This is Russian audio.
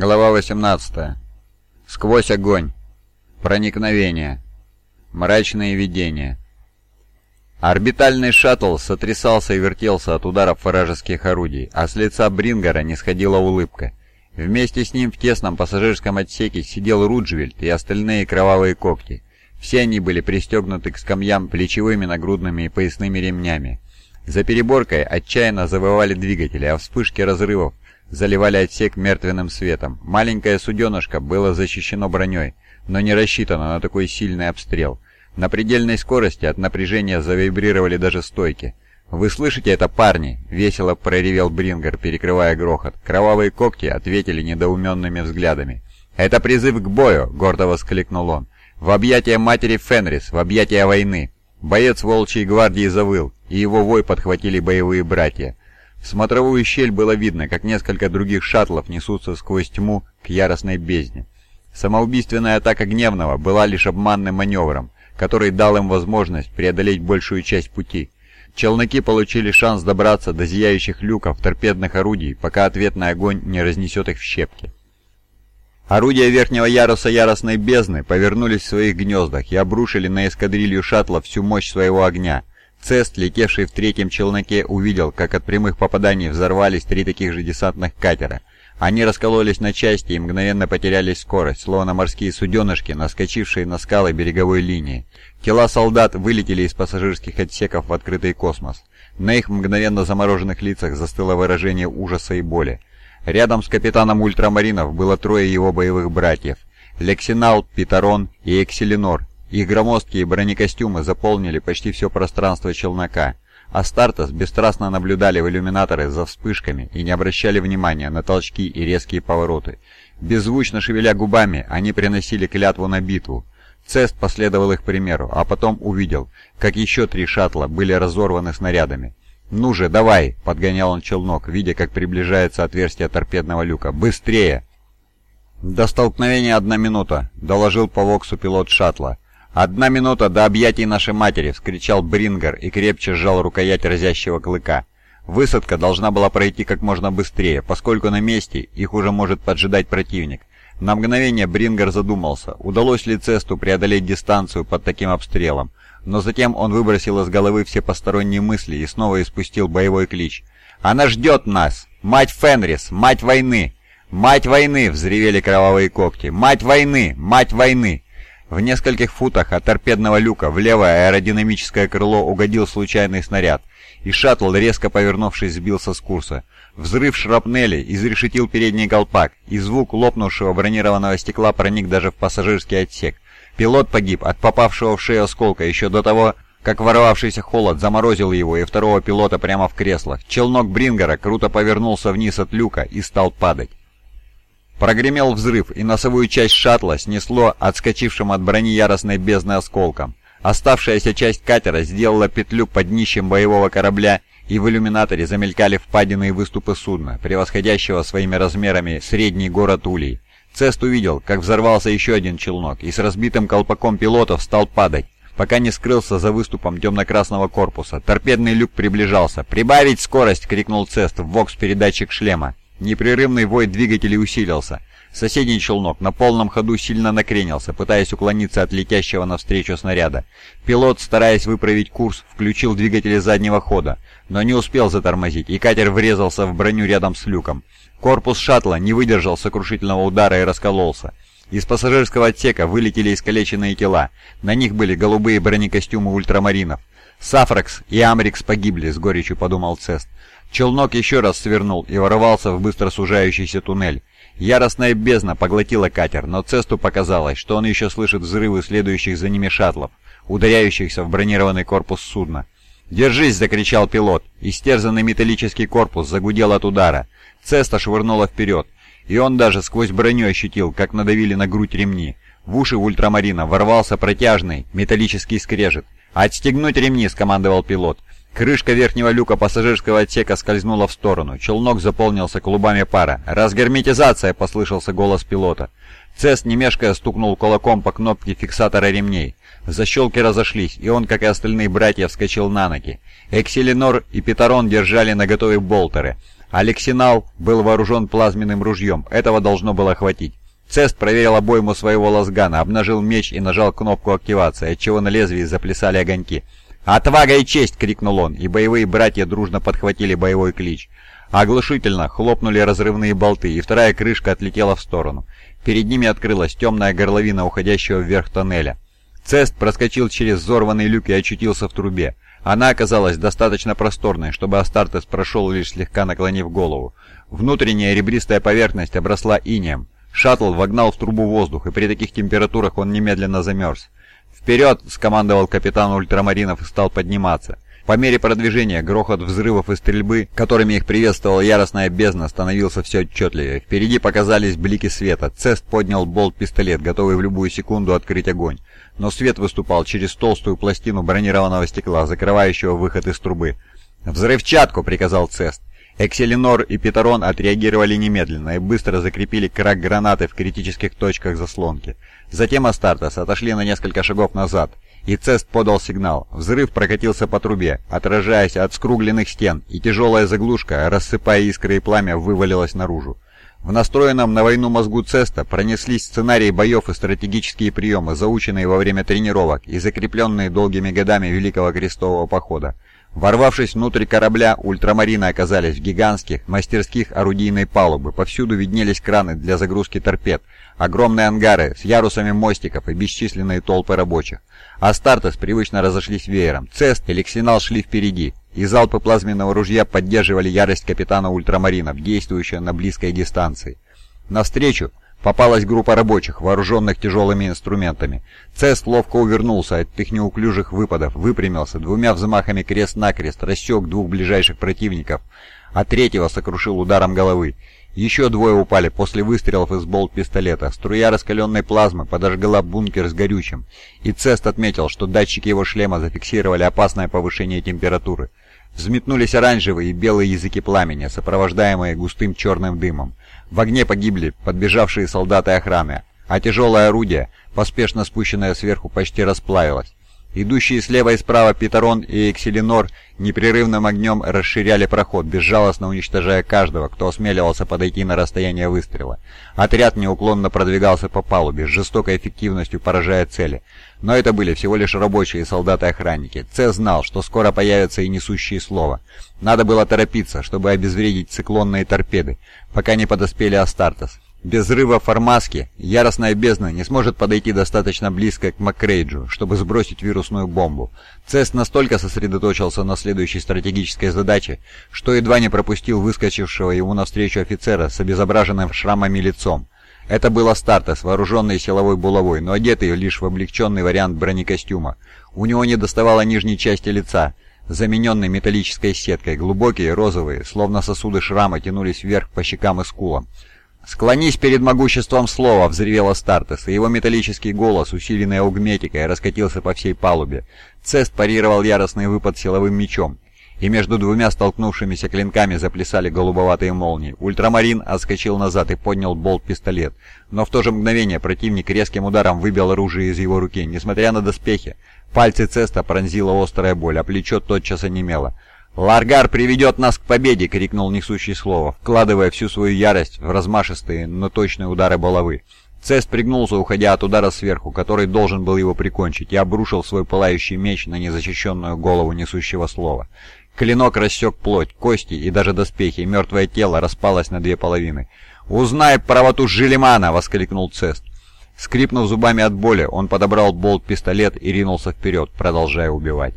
Глава 18. Сквозь огонь. Проникновение. Мрачные видения. Орбитальный шаттл сотрясался и вертелся от ударов вражеских орудий, а с лица Брингера не сходила улыбка. Вместе с ним в тесном пассажирском отсеке сидел Руджвельд и остальные кровавые когти. Все они были пристегнуты к скамьям плечевыми, нагрудными и поясными ремнями. За переборкой отчаянно завывали двигатели, а вспышки разрывов заливали отсек мертвенным светом. Маленькое суденышко было защищено броней, но не рассчитано на такой сильный обстрел. На предельной скорости от напряжения завибрировали даже стойки. «Вы слышите это, парни?» — весело проревел Брингер, перекрывая грохот. Кровавые когти ответили недоуменными взглядами. «Это призыв к бою!» — гордо воскликнул он. «В объятия матери Фенрис, в объятия войны!» Боец Волчьей гвардии завыл, и его вой подхватили боевые братья. В смотровую щель было видно, как несколько других шаттлов несутся сквозь тьму к яростной бездне. Самоубийственная атака Гневного была лишь обманным маневром, который дал им возможность преодолеть большую часть пути. Челноки получили шанс добраться до зияющих люков торпедных орудий, пока ответный огонь не разнесет их в щепки. Орудия верхнего яруса яростной бездны повернулись в своих гнездах и обрушили на эскадрилью шаттла всю мощь своего огня – Цест, летевший в третьем челноке, увидел, как от прямых попаданий взорвались три таких же десантных катера. Они раскололись на части и мгновенно потеряли скорость, словно морские суденышки, наскочившие на скалы береговой линии. Тела солдат вылетели из пассажирских отсеков в открытый космос. На их мгновенно замороженных лицах застыло выражение ужаса и боли. Рядом с капитаном ультрамаринов было трое его боевых братьев. Лексинаут, Питарон и Экселинор, их громоздкие бронекостюмы заполнили почти все пространство челнока, а Стартас бесстрастно наблюдали в иллюминаторы за вспышками и не обращали внимания на толчки и резкие повороты. Беззвучно шевеля губами, они приносили клятву на битву. Цест последовал их примеру, а потом увидел, как еще три шаттла были разорваны снарядами. «Ну же, давай!» — подгонял он челнок, видя, как приближается отверстие торпедного люка. «Быстрее!» «До столкновения одна минута», — доложил по Воксу пилот шаттла. «Одна минута до объятий нашей матери!» — вскричал Брингер и крепче сжал рукоять разящего клыка. Высадка должна была пройти как можно быстрее, поскольку на месте их уже может поджидать противник. На мгновение Брингер задумался, удалось ли Цесту преодолеть дистанцию под таким обстрелом, но затем он выбросил из головы все посторонние мысли и снова испустил боевой клич. «Она ждет нас! Мать Фенрис! Мать войны!» «Мать войны!» — взревели кровавые когти. «Мать войны! Мать войны!» В нескольких футах от торпедного люка в левое аэродинамическое крыло угодил случайный снаряд, и шаттл, резко повернувшись, сбился с курса. Взрыв шрапнели изрешетил передний колпак, и звук лопнувшего бронированного стекла проник даже в пассажирский отсек. Пилот погиб от попавшего в шею осколка еще до того, как ворвавшийся холод заморозил его и второго пилота прямо в креслах. Челнок Брингера круто повернулся вниз от люка и стал падать. Прогремел взрыв, и носовую часть шаттла снесло отскочившим от брони яростной бездны осколком. Оставшаяся часть катера сделала петлю под днищем боевого корабля, и в иллюминаторе замелькали впадины и выступы судна, превосходящего своими размерами средний город Улей. Цест увидел, как взорвался еще один челнок, и с разбитым колпаком пилотов стал падать, пока не скрылся за выступом темно-красного корпуса. Торпедный люк приближался. «Прибавить скорость!» — крикнул Цест в вокс-передатчик шлема. Непрерывный вой двигателей усилился. Соседний челнок на полном ходу сильно накренился, пытаясь уклониться от летящего навстречу снаряда. Пилот, стараясь выправить курс, включил двигатели заднего хода, но не успел затормозить, и катер врезался в броню рядом с люком. Корпус шаттла не выдержал сокрушительного удара и раскололся. Из пассажирского отсека вылетели искалеченные тела. На них были голубые бронекостюмы ультрамаринов. Сафракс и Амрикс погибли, с горечью подумал Цест. Челнок еще раз свернул и ворвался в быстро сужающийся туннель. Яростная бездна поглотила катер, но Цесту показалось, что он еще слышит взрывы следующих за ними шаттлов, ударяющихся в бронированный корпус судна. «Держись!» — закричал пилот. Истерзанный металлический корпус загудел от удара. Цеста швырнула вперед, и он даже сквозь броню ощутил, как надавили на грудь ремни. В уши ультрамарина ворвался протяжный металлический скрежет. «Отстегнуть ремни!» — скомандовал пилот. Крышка верхнего люка пассажирского отсека скользнула в сторону. Челнок заполнился клубами пара. «Разгерметизация!» — послышался голос пилота. Цест, не мешкая, стукнул кулаком по кнопке фиксатора ремней. Защелки разошлись, и он, как и остальные братья, вскочил на ноги. Экселинор и Питарон держали наготове болтеры. Алексинал был вооружен плазменным ружьем, этого должно было хватить. Цест проверил обойму своего лазгана, обнажил меч и нажал кнопку активации, отчего на лезвии заплясали огоньки. «Отвага и честь!» — крикнул он, и боевые братья дружно подхватили боевой клич. Оглушительно хлопнули разрывные болты, и вторая крышка отлетела в сторону. Перед ними открылась темная горловина уходящего вверх тоннеля. Цест проскочил через взорванный люк и очутился в трубе. Она оказалась достаточно просторной, чтобы Астартес прошел лишь слегка наклонив голову. Внутренняя ребристая поверхность обросла инеем. Шаттл вогнал в трубу воздух, и при таких температурах он немедленно замерз. «Вперед!» — скомандовал капитан ультрамаринов и стал подниматься. По мере продвижения грохот взрывов и стрельбы, которыми их приветствовала яростная бездна, становился все отчетливее. Впереди показались блики света. Цест поднял болт-пистолет, готовый в любую секунду открыть огонь. Но свет выступал через толстую пластину бронированного стекла, закрывающего выход из трубы. «Взрывчатку!» — приказал Цест. Экселинор и Питарон отреагировали немедленно и быстро закрепили крак гранаты в критических точках заслонки. Затем Астартес отошли на несколько шагов назад — и Цест подал сигнал. Взрыв прокатился по трубе, отражаясь от скругленных стен, и тяжелая заглушка, рассыпая искры и пламя, вывалилась наружу. В настроенном на войну мозгу Цеста пронеслись сценарии боев и стратегические приемы, заученные во время тренировок и закрепленные долгими годами Великого Крестового Похода. Ворвавшись внутрь корабля, ультрамарины оказались в гигантских мастерских орудийной палубы. Повсюду виднелись краны для загрузки торпед, огромные ангары с ярусами мостиков и бесчисленные толпы рабочих. Астартес привычно разошлись веером. Цест и Лексинал шли впереди, и залпы плазменного ружья поддерживали ярость капитана ультрамаринов, действующего на близкой дистанции. Навстречу попалась группа рабочих, вооруженных тяжелыми инструментами. Цест ловко увернулся от их неуклюжих выпадов, выпрямился, двумя взмахами крест-накрест рассек двух ближайших противников, а третьего сокрушил ударом головы. Еще двое упали после выстрелов из болт-пистолета. Струя раскаленной плазмы подожгла бункер с горючим, и Цест отметил, что датчики его шлема зафиксировали опасное повышение температуры. Взметнулись оранжевые и белые языки пламени, сопровождаемые густым черным дымом. В огне погибли подбежавшие солдаты охраны, а тяжелое орудие, поспешно спущенное сверху, почти расплавилось. Идущие слева и справа Питерон и Экселинор непрерывным огнем расширяли проход, безжалостно уничтожая каждого, кто осмеливался подойти на расстояние выстрела. Отряд неуклонно продвигался по палубе, с жестокой эффективностью поражая цели. Но это были всего лишь рабочие солдаты-охранники. Це знал, что скоро появятся и несущие слова. Надо было торопиться, чтобы обезвредить циклонные торпеды, пока не подоспели Астартес. Без взрыва формаски яростная бездна не сможет подойти достаточно близко к Макрейджу, чтобы сбросить вирусную бомбу. Цест настолько сосредоточился на следующей стратегической задаче, что едва не пропустил выскочившего ему навстречу офицера с обезображенным шрамами лицом. Это был Астартес, вооруженный силовой булавой, но одетый лишь в облегченный вариант бронекостюма. У него не доставало нижней части лица, замененной металлической сеткой. Глубокие, розовые, словно сосуды шрама, тянулись вверх по щекам и скулам. «Склонись перед могуществом слова!» — взревел Астартес, и его металлический голос, усиленный аугметикой, раскатился по всей палубе. Цест парировал яростный выпад силовым мечом, и между двумя столкнувшимися клинками заплясали голубоватые молнии. Ультрамарин отскочил назад и поднял болт-пистолет, но в то же мгновение противник резким ударом выбил оружие из его руки. Несмотря на доспехи, пальцы Цеста пронзила острая боль, а плечо тотчас онемело. «Ларгар приведет нас к победе!» — крикнул несущий слово, вкладывая всю свою ярость в размашистые, но точные удары булавы. Цест пригнулся, уходя от удара сверху, который должен был его прикончить, и обрушил свой пылающий меч на незащищенную голову несущего слова. Клинок рассек плоть, кости и даже доспехи, и мертвое тело распалось на две половины. «Узнай правоту Желемана!» — воскликнул Цест. Скрипнув зубами от боли, он подобрал болт-пистолет и ринулся вперед, продолжая убивать.